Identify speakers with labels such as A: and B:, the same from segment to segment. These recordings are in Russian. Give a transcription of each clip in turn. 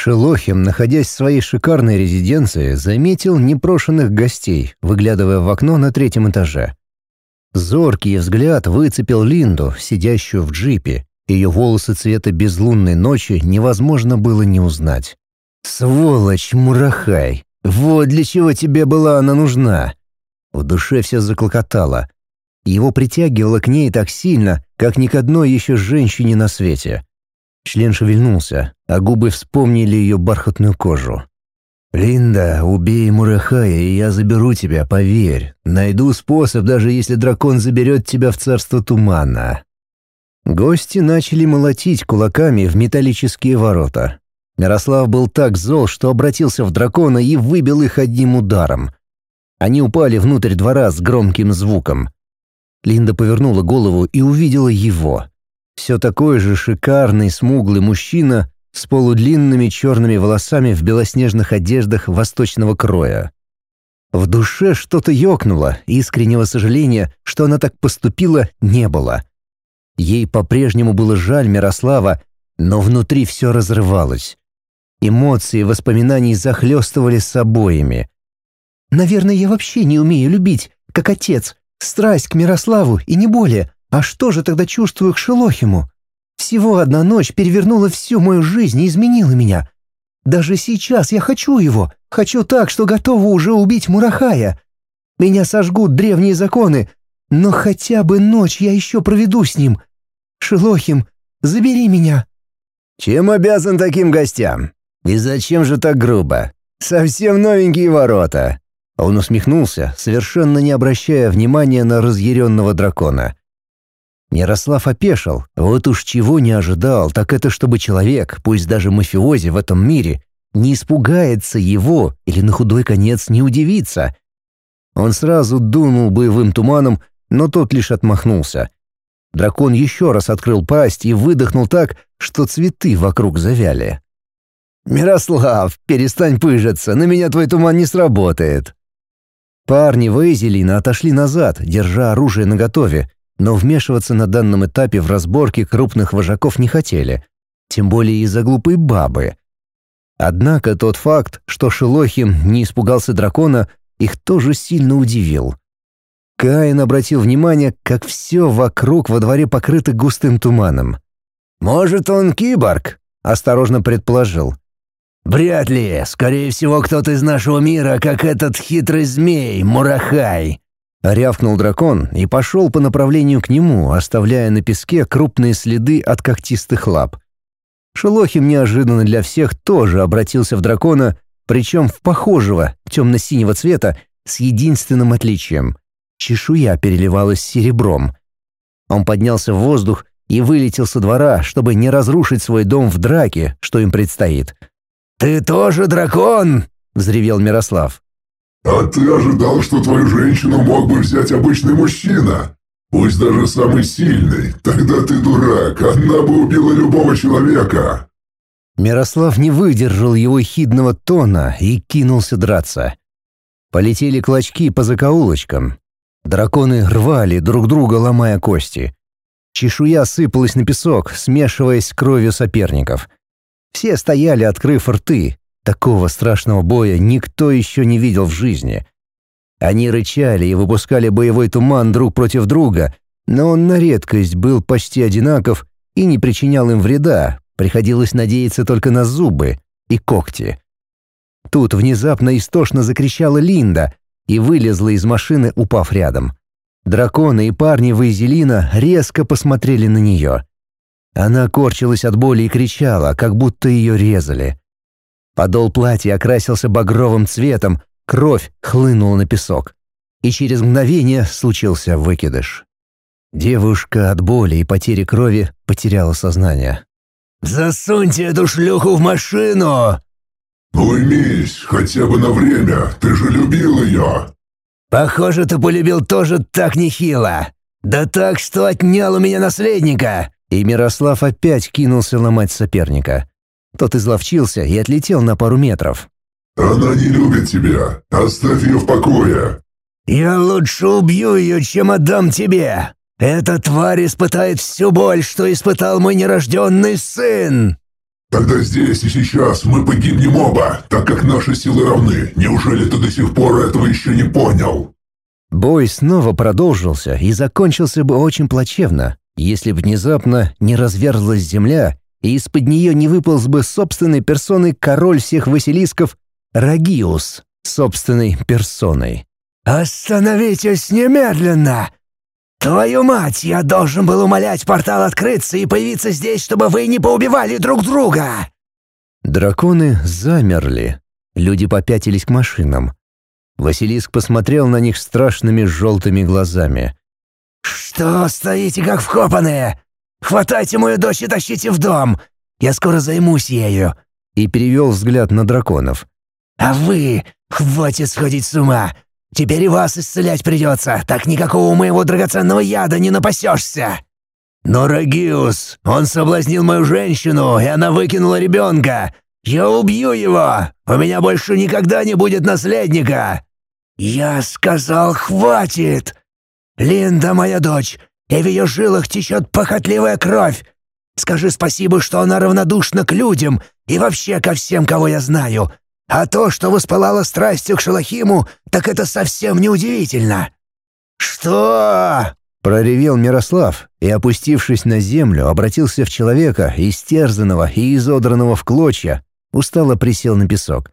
A: Шелохим, находясь в своей шикарной резиденции, заметил непрошенных гостей, выглядывая в окно на третьем этаже. Зоркий взгляд выцепил Линду, сидящую в джипе. Ее волосы цвета безлунной ночи невозможно было не узнать. «Сволочь, Мурахай! Вот для чего тебе была она нужна!» В душе все заклокотало. Его притягивало к ней так сильно, как ни к одной еще женщине на свете. Член шевельнулся, а губы вспомнили ее бархатную кожу. «Линда, убей Мурахая, и я заберу тебя, поверь. Найду способ, даже если дракон заберет тебя в царство тумана». Гости начали молотить кулаками в металлические ворота. Мирослав был так зол, что обратился в дракона и выбил их одним ударом. Они упали внутрь двора с громким звуком. Линда повернула голову и увидела его. Все такой же шикарный, смуглый мужчина с полудлинными черными волосами в белоснежных одеждах восточного кроя. В душе что-то ёкнуло, искреннего сожаления, что она так поступила, не было. Ей по-прежнему было жаль Мирослава, но внутри все разрывалось. Эмоции воспоминаний захлестывали с обоими. «Наверное, я вообще не умею любить, как отец. Страсть к Мирославу и не более. А что же тогда чувствую к Шелохиму? Всего одна ночь перевернула всю мою жизнь и изменила меня. Даже сейчас я хочу его, хочу так, что готова уже убить Мурахая. Меня сожгут древние законы, но хотя бы ночь я еще проведу с ним. Шелохим, забери меня».
B: «Чем обязан таким гостям? И зачем же так грубо? Совсем новенькие ворота». Он усмехнулся, совершенно не обращая внимания на разъяренного дракона. Ярослав опешил. Вот уж чего не ожидал, так это чтобы человек, пусть даже мафиози в этом мире, не испугается его или на худой конец не удивится. Он сразу дунул боевым туманом, но тот лишь отмахнулся. Дракон еще раз открыл пасть и выдохнул так, что цветы вокруг завяли. «Мирослав, перестань пыжиться, на меня твой туман не сработает». Парни Вейзелина отошли назад, держа оружие наготове, но вмешиваться на данном этапе в разборки крупных вожаков не хотели, тем более из-за глупой бабы. Однако тот факт, что Шелохим не испугался дракона, их тоже сильно удивил. Каин обратил внимание, как все вокруг во дворе покрыто густым туманом. «Может, он киборг?» — осторожно предположил. «Вряд ли. Скорее всего, кто-то из нашего мира, как этот хитрый змей, Мурахай. Рявкнул дракон и пошел по направлению к нему, оставляя на песке крупные следы от когтистых лап. Шелохим неожиданно для всех тоже обратился в дракона, причем в похожего, темно-синего цвета, с единственным отличием. Чешуя переливалась серебром. Он поднялся в воздух и вылетел со двора, чтобы не разрушить свой дом в драке, что им предстоит. «Ты тоже дракон!» — взревел Мирослав.
C: «А ты ожидал, что твою женщину мог бы взять обычный мужчина? Пусть даже самый сильный. Тогда ты дурак, она бы убила любого человека».
A: Мирослав не выдержал его хидного тона и кинулся драться. Полетели клочки по закоулочкам. Драконы рвали друг друга, ломая кости. Чешуя сыпалась на песок, смешиваясь с кровью соперников. Все стояли, открыв рты, Такого страшного боя никто еще не видел в жизни. Они рычали и выпускали боевой туман друг против друга, но он на редкость был почти одинаков и не причинял им вреда, приходилось надеяться только на зубы и когти. Тут внезапно истошно закричала Линда и вылезла из машины, упав рядом. Драконы и парни Вейзелина резко посмотрели на нее. Она корчилась от боли и кричала, как будто ее резали. Подол платья окрасился багровым цветом, кровь хлынула на песок. И через мгновение случился выкидыш. Девушка от боли и потери крови потеряла сознание.
B: «Засуньте эту шлюху в машину!»
C: «Уймись, хотя бы на время, ты же любил ее!»
B: «Похоже, ты полюбил тоже так нехило. Да так, что отнял у меня наследника!»
A: И Мирослав опять кинулся ломать соперника. Тот изловчился и отлетел на пару метров.
C: «Она не любит тебя. Оставь ее в покое».
B: «Я лучше убью ее, чем отдам тебе. Эта тварь испытает всю боль, что испытал мой нерожденный сын!»
C: Тогда здесь и сейчас мы погибнем оба, так как наши силы равны. Неужели ты до сих пор этого еще не понял?»
D: Бой снова продолжился и закончился бы очень плачевно, если бы внезапно не разверзлась земля, и из-под нее не выполз бы собственной персоной король всех Василисков Рагиус собственной персоной.
A: «Остановитесь немедленно! Твою мать, я должен был умолять портал открыться и появиться здесь, чтобы вы не поубивали друг друга!»
D: Драконы замерли. Люди попятились к машинам. Василиск посмотрел на них страшными желтыми глазами.
A: «Что стоите как вкопанные? Хватайте мою дочь и тащите в дом! Я скоро займусь ею!»
D: И перевел взгляд на драконов.
A: «А вы, хватит сходить с ума! Теперь и вас исцелять придется, так никакого моего драгоценного яда не напасешься!» «Но Рагиус, он соблазнил мою женщину, и она выкинула ребенка! Я убью его! У меня больше никогда не будет наследника!» «Я сказал, хватит! Линда моя дочь, и в ее жилах течет похотливая кровь. Скажи спасибо, что она равнодушна к людям и вообще ко всем, кого я знаю. А то, что воспылала страстью к Шалахиму, так это совсем неудивительно». «Что?»
D: — проревел Мирослав и, опустившись на землю, обратился в человека, истерзанного и изодранного в клочья, устало присел на песок.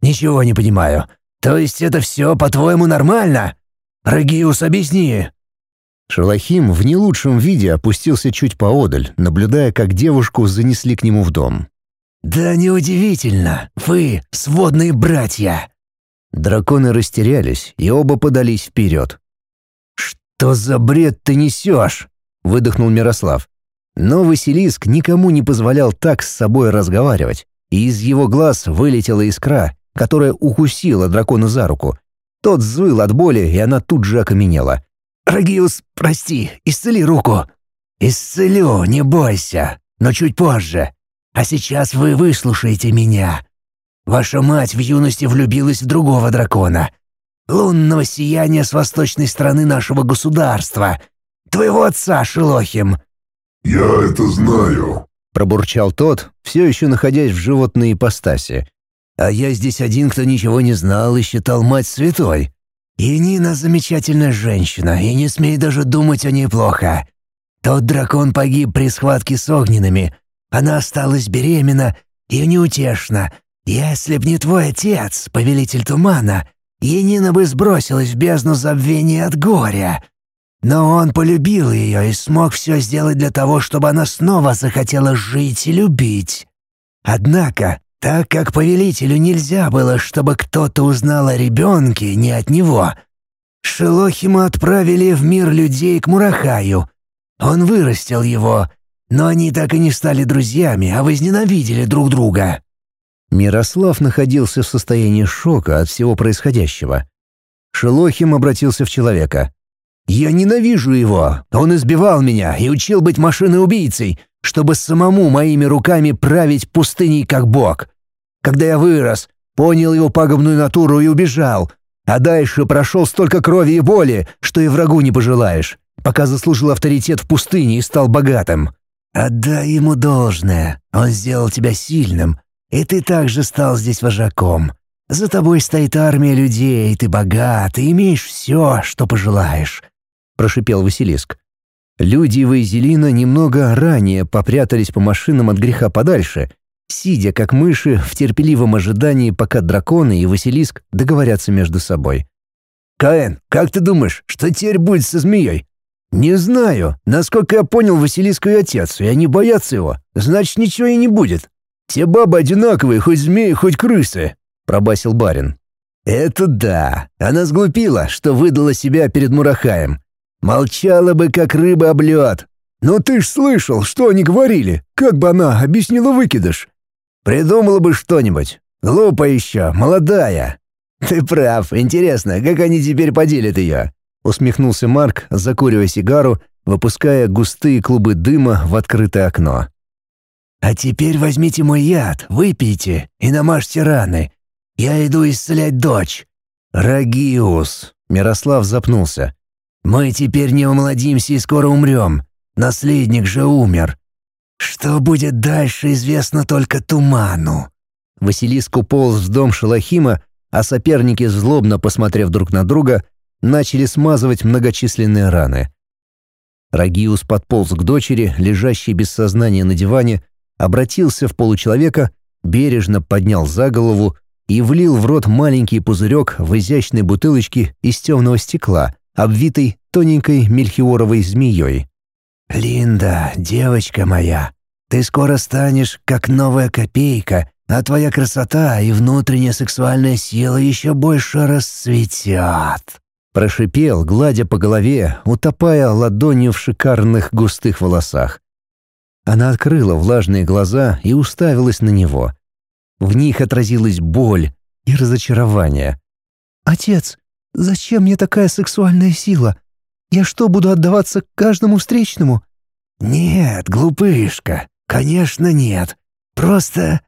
A: «Ничего не понимаю. То есть это все, по-твоему, нормально? Рагиус, объясни».
D: Шалахим в не лучшем виде опустился чуть поодаль, наблюдая, как девушку занесли к нему в дом.
A: «Да неудивительно, вы сводные братья!»
D: Драконы растерялись и оба подались вперед.
A: «Что за бред ты несешь?» — выдохнул Мирослав.
D: Но Василиск никому не позволял так с собой разговаривать, и из его глаз вылетела искра, которая укусила дракона за руку. Тот взвыл от боли, и она тут же окаменела.
A: «Рагиус, прости, исцели руку». «Исцелю, не бойся, но чуть позже. А сейчас вы выслушаете меня. Ваша мать в юности влюбилась в другого дракона. Лунного сияния с восточной стороны нашего государства. Твоего отца, Шелохим».
C: «Я это знаю», —
D: пробурчал тот, все еще находясь в животной ипостаси.
A: А я здесь один, кто ничего не знал и считал мать святой. И Нина замечательная женщина, и не смей даже думать о ней плохо. Тот дракон погиб при схватке с огненными. Она осталась беременна и неутешна. Если б не твой отец, повелитель тумана, Енина бы сбросилась в бездну забвения от горя. Но он полюбил ее и смог все сделать для того, чтобы она снова захотела жить и любить. Однако так как повелителю нельзя было, чтобы кто-то узнал о ребенке не от него, Шелохима отправили в мир людей к Мурахаю. Он вырастил его, но они так и не стали друзьями, а возненавидели друг друга.
D: Мирослав находился в состоянии шока от всего происходящего. Шелохим обратился в человека. «Я ненавижу его. Он избивал меня и учил быть машиной-убийцей чтобы самому моими руками править пустыней как бог. Когда я вырос, понял его пагубную натуру и убежал, а дальше прошел столько крови и боли, что и врагу не пожелаешь, пока заслужил авторитет в пустыне и стал богатым.
A: Отдай ему должное, он сделал тебя сильным, и ты также стал здесь вожаком. За тобой стоит армия людей, ты богат, и имеешь все, что пожелаешь», —
D: прошипел Василиск. Люди Вейзелина немного ранее попрятались по машинам от греха подальше, сидя как мыши в терпеливом ожидании, пока драконы и Василиск договорятся между собой.
A: «Каэн, как ты думаешь, что теперь будет со змеей?»
D: «Не знаю. Насколько я понял, Василиск и отец, и они боятся его. Значит, ничего и не будет. Те бабы одинаковые, хоть змеи, хоть крысы», — пробасил барин.
A: «Это да. Она сглупила, что выдала себя перед Мурахаем. Молчала бы, как рыба об лед.
D: Но ты ж слышал, что они говорили. Как бы она объяснила выкидыш?
A: Придумала бы что-нибудь. Глупо еще, молодая. Ты прав. Интересно, как они теперь поделят ее?
D: Усмехнулся Марк, закуривая сигару, выпуская густые клубы дыма в открытое окно.
A: «А теперь возьмите мой яд, выпейте и намажьте раны. Я иду исцелять дочь».
D: «Рагиус», — Мирослав запнулся.
A: Мы теперь не умолодимся и скоро умрем. Наследник же умер. Что будет дальше, известно только туману».
D: Василиск уполз в дом Шалахима, а соперники, злобно посмотрев друг на друга, начали смазывать многочисленные раны. Рагиус подполз к дочери, лежащей без сознания на диване, обратился в получеловека, бережно поднял за голову и влил в рот маленький пузырек в изящной бутылочке из темного стекла, обвитой тоненькой мельхиоровой змеей.
A: «Линда, девочка моя, ты скоро станешь как новая копейка, а твоя красота и внутренняя сексуальная сила еще больше расцветят».
D: Прошипел, гладя по голове, утопая ладонью в шикарных густых волосах. Она открыла влажные глаза и уставилась на него. В них отразилась боль и разочарование.
E: «Отец, зачем мне такая сексуальная сила? Я что, буду отдаваться каждому встречному?»
A: «Нет, глупышка, конечно нет. Просто...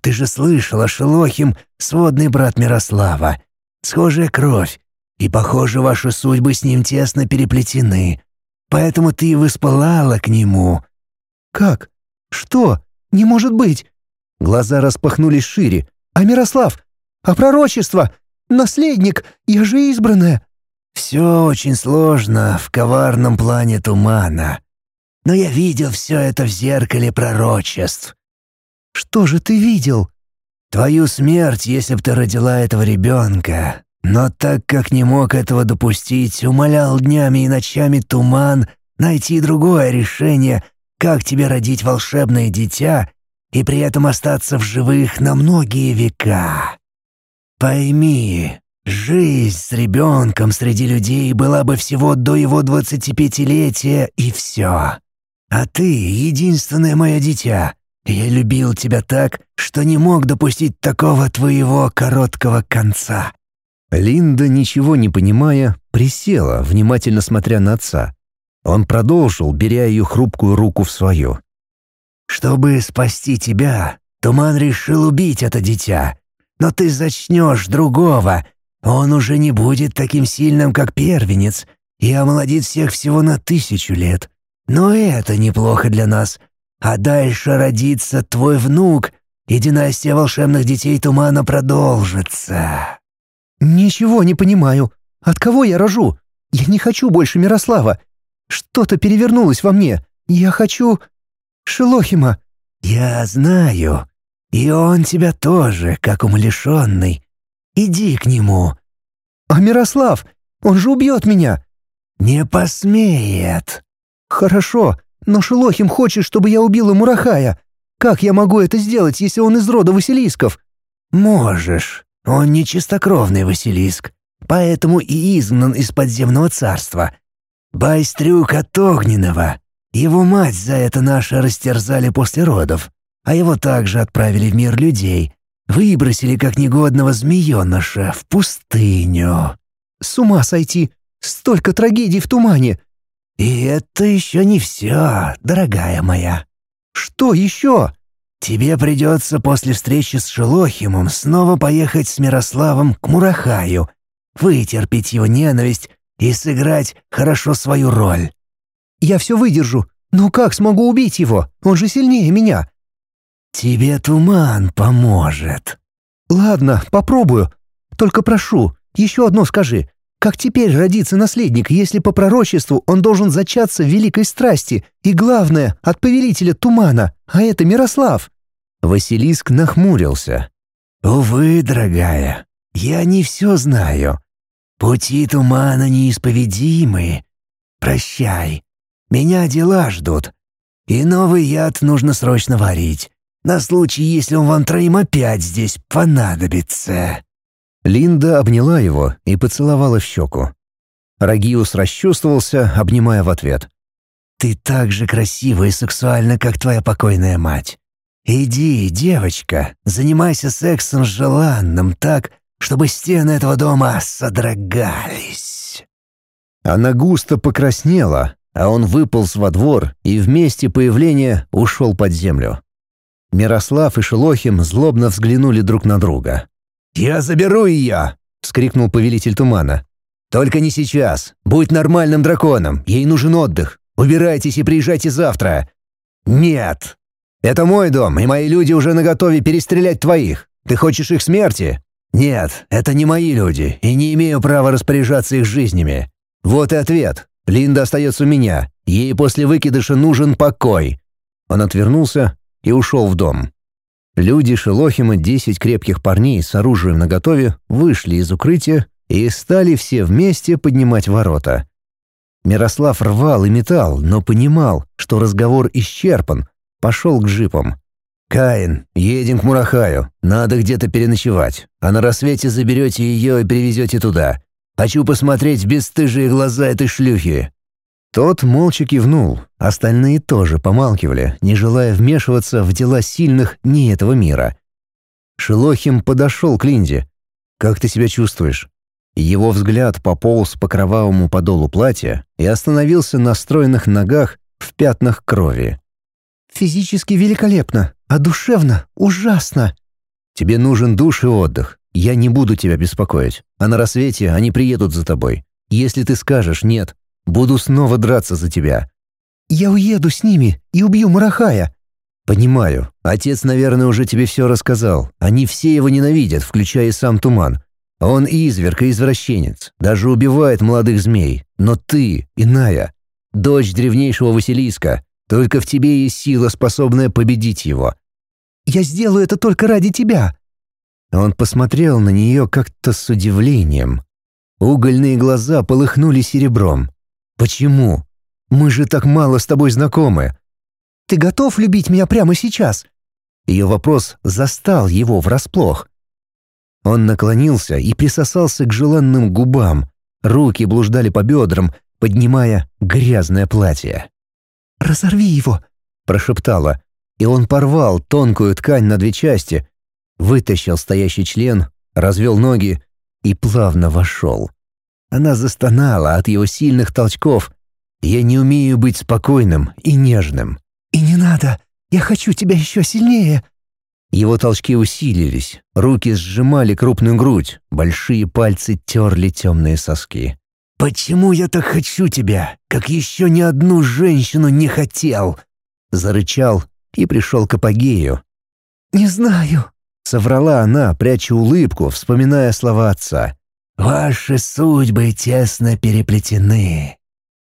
A: Ты же слышала, Шелохим — сводный брат Мирослава. Схожая кровь. И, похоже, ваши судьбы с ним тесно переплетены. Поэтому ты и воспылала к нему».
E: «Как? Что? Не может быть!» Глаза распахнулись шире. «А Мирослав? А пророчество? Наследник? Я же избранная!»
A: «Все очень сложно в коварном плане тумана. Но я видел все это в зеркале пророчеств».
E: «Что же ты видел?»
A: «Твою смерть, если б ты родила этого ребенка. Но так как не мог этого допустить, умолял днями и ночами туман найти другое решение, как тебе родить волшебное дитя и при этом остаться в живых на многие века. Пойми, жизнь с ребенком среди людей была бы всего до его двадцатипятилетия и все. А ты — единственное мое дитя. Я любил тебя так, что не мог допустить такого твоего короткого конца».
D: Линда, ничего не понимая, присела, внимательно смотря на отца. Он продолжил, беря ее хрупкую руку в свою.
A: Чтобы спасти тебя, Туман решил убить это дитя. Но ты зачнешь другого. Он уже не будет таким сильным, как первенец, и омолодит всех всего на тысячу лет. Но это неплохо для нас. А дальше родится твой внук, и династия волшебных детей Тумана продолжится».
E: «Ничего не понимаю. От кого я рожу? Я не хочу больше Мирослава. Что-то перевернулось во мне. Я хочу... Шелохима».
A: «Я знаю. И он тебя тоже, как умалишенный. Иди к нему».
E: «А Мирослав? Он же убьет меня».
A: «Не посмеет».
E: «Хорошо, но Шелохим хочет, чтобы я убила Мурахая. Как я могу это сделать, если он из рода Василисков?»
A: «Можешь. Он не чистокровный Василиск, поэтому и изгнан из подземного царства. Байстрюк от Огненного. Его мать за это наши растерзали после родов, а его также отправили в мир людей, выбросили как негодного змееныша в пустыню.
E: С ума сойти! Столько трагедий в тумане!
A: И это еще не все, дорогая моя.
E: Что еще?
A: Тебе придется после встречи с Шелохимом снова поехать с Мирославом к Мурахаю, вытерпеть его ненависть и сыграть хорошо свою роль.
E: Я все выдержу. Но как смогу убить его? Он же сильнее меня.
A: Тебе туман поможет.
E: Ладно, попробую. Только прошу, еще одно скажи. Как теперь родится наследник, если по пророчеству он должен зачаться в великой страсти, и главное, от повелителя тумана, а это Мирослав?»
D: Василиск нахмурился.
A: «Увы, дорогая, я не все знаю. Пути тумана неисповедимы. Прощай. Меня дела ждут. И новый яд нужно срочно варить. На случай, если он вам троим опять здесь понадобится».
D: Линда обняла его и поцеловала в щеку. Рагиус расчувствовался, обнимая в ответ.
A: «Ты так же красива и сексуальна, как твоя покойная мать. Иди, девочка, занимайся сексом желанным так, чтобы стены этого дома содрогались».
D: Она густо покраснела, а он выполз во двор и вместе появления ушел под землю. Мирослав и Шелохим злобно взглянули друг на друга.
A: «Я заберу ее!» — вскрикнул повелитель тумана.
D: «Только не сейчас. Будь нормальным драконом. Ей нужен отдых. Убирайтесь и приезжайте завтра».
A: «Нет! Это мой дом, и мои люди уже наготове перестрелять твоих. Ты хочешь их смерти? Нет, это не мои люди, и не имею права распоряжаться их жизнями. Вот и ответ. Линда остается у меня. Ей после выкидыша нужен покой». Он отвернулся и ушел в дом. Люди Шелохима, десять крепких парней с оружием наготове, вышли из укрытия и стали все вместе поднимать ворота. Мирослав рвал и метал, но понимал, что разговор исчерпан, пошел к джипам. «Каин, едем к Мурахаю. Надо где-то переночевать. А на рассвете заберете ее и привезете туда. Хочу посмотреть бесстыжие глаза этой шлюхи». Тот молча кивнул, остальные тоже помалкивали, не желая вмешиваться в дела сильных не этого мира. Шелохим подошел к Линде. «Как ты себя чувствуешь?» Его взгляд пополз по кровавому подолу платья и остановился на стройных ногах в пятнах крови.
E: «Физически великолепно, а душевно ужасно».
A: «Тебе нужен душ и отдых. Я не буду тебя беспокоить, а на рассвете они приедут за тобой. Если ты скажешь «нет», буду снова драться за тебя».
E: «Я уеду с ними и убью Марахая».
A: «Понимаю. Отец, наверное, уже тебе все рассказал. Они все его ненавидят, включая и сам Туман. Он изверг и извращенец, даже убивает молодых змей. Но ты, иная, дочь древнейшего Василиска, только в тебе есть сила, способная победить его».
E: «Я сделаю это только ради тебя»,
A: он посмотрел на нее как-то с удивлением. Угольные глаза полыхнули серебром. «Почему? Мы же так мало с тобой знакомы».
E: «Ты готов любить меня прямо сейчас?»
A: Ее вопрос застал его врасплох. Он наклонился и присосался к желанным губам. Руки блуждали по бедрам, поднимая грязное платье.
E: «Разорви его!»
A: — прошептала, и он порвал тонкую ткань на две части, вытащил стоящий член, развел ноги и плавно вошел. Она застонала от его сильных толчков. Я не умею быть спокойным и нежным.
E: «И не надо! Я хочу тебя еще сильнее!»
A: Его толчки усилились, руки сжимали крупную грудь, большие пальцы терли темные соски. «Почему я так хочу тебя, как еще ни одну женщину не хотел?» Зарычал и пришел к апогею.
E: «Не знаю»,
A: Соврала она, пряча улыбку, вспоминая слова отца. «Ваши судьбы тесно переплетены».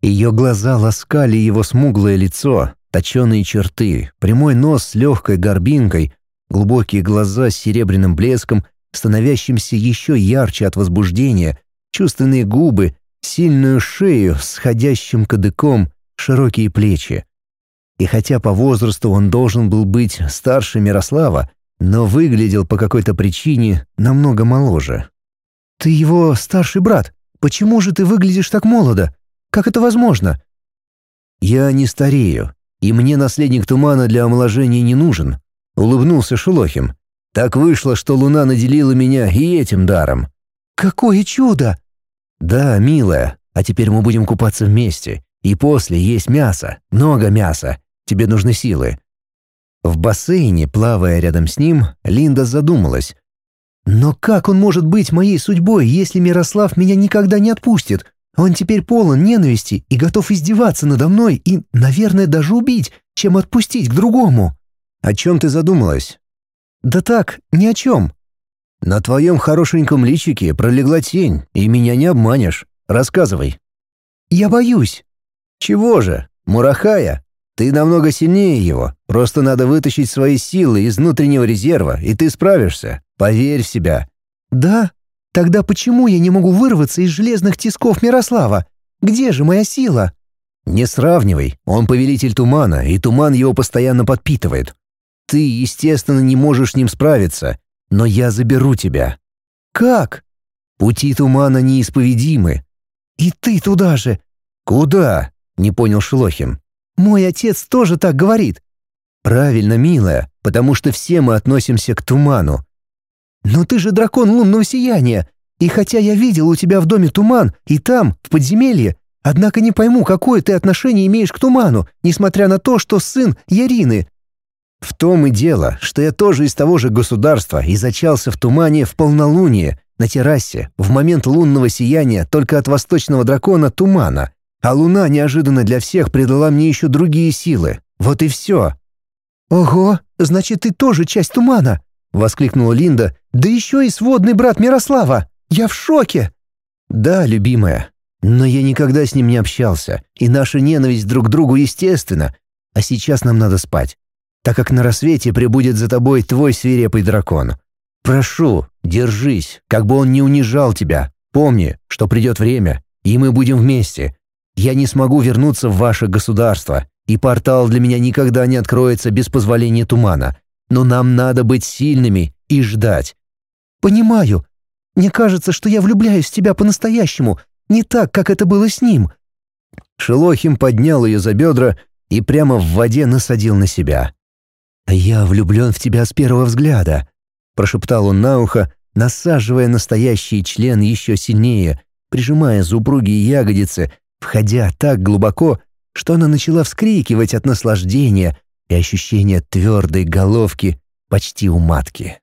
A: Ее глаза ласкали его смуглое лицо, точеные черты, прямой нос с легкой горбинкой, глубокие глаза с серебряным блеском, становящимся еще ярче от возбуждения, чувственные губы, сильную шею с ходящим кадыком, широкие плечи. И хотя по возрасту он должен был быть старше Мирослава, но выглядел по какой-то причине намного моложе.
E: «Ты его старший брат. Почему же ты выглядишь так молодо? Как это возможно?»
A: «Я не старею, и мне наследник тумана для омоложения не нужен», — улыбнулся Шелохим. «Так вышло, что луна наделила меня и этим даром».
E: «Какое чудо!»
A: «Да, милая, а теперь мы будем купаться вместе. И после есть мясо, много мяса. Тебе нужны силы. В бассейне, плавая рядом с ним, Линда задумалась.
E: «Но как он может быть моей судьбой, если Мирослав меня никогда не отпустит? Он теперь полон ненависти и готов издеваться надо мной и, наверное, даже убить, чем отпустить к другому».
A: «О чем ты задумалась?»
E: «Да так, ни о чем».
A: «На твоем хорошеньком личике пролегла тень, и меня не обманешь. Рассказывай».
E: «Я боюсь».
A: «Чего же? Мурахая?» Ты намного сильнее его. Просто надо вытащить свои силы из внутреннего резерва, и ты справишься. Поверь в себя».
E: «Да? Тогда почему я не могу вырваться из железных тисков Мирослава? Где же моя сила?»
A: «Не сравнивай. Он повелитель тумана, и туман его постоянно подпитывает. Ты, естественно, не можешь с ним справиться, но я заберу тебя».
E: «Как?»
A: «Пути тумана неисповедимы».
E: «И ты туда же?»
A: «Куда?» — не понял Шелохин.
E: Мой отец тоже так говорит».
A: «Правильно, милая, потому что все мы относимся к туману».
E: «Но ты же дракон лунного сияния, и хотя я видел у тебя в доме туман, и там, в подземелье, однако не пойму, какое ты отношение имеешь к туману, несмотря на то, что сын Ярины».
A: «В том и дело, что я тоже из того же государства и зачался в тумане в полнолуние, на террасе, в момент лунного сияния только от восточного дракона тумана. А луна неожиданно для всех придала мне еще другие силы. Вот и все».
F: «Ого, значит, ты тоже часть тумана!» — воскликнула Линда. «Да еще и сводный брат Мирослава! Я в шоке!»
A: «Да, любимая, но я никогда с ним не общался, и наша ненависть друг к другу естественна. А сейчас нам надо спать, так как на рассвете прибудет за тобой твой свирепый дракон. Прошу, держись, как бы он не унижал тебя. Помни, что придет время, и мы будем вместе. Я не смогу вернуться в ваше государство, и портал для меня никогда не откроется без позволения тумана. Но нам надо быть сильными и ждать.
F: Понимаю. Мне кажется, что я влюбляюсь в тебя по-настоящему, не так, как это было с ним.
A: Шелохим поднял ее за бедра и прямо в воде насадил на себя. «Я влюблен в тебя с первого взгляда», — прошептал он на ухо, насаживая настоящий член еще сильнее, прижимая зубруги и ягодицы, входя так глубоко, что она начала вскрикивать от наслаждения и ощущения твердой головки почти у матки.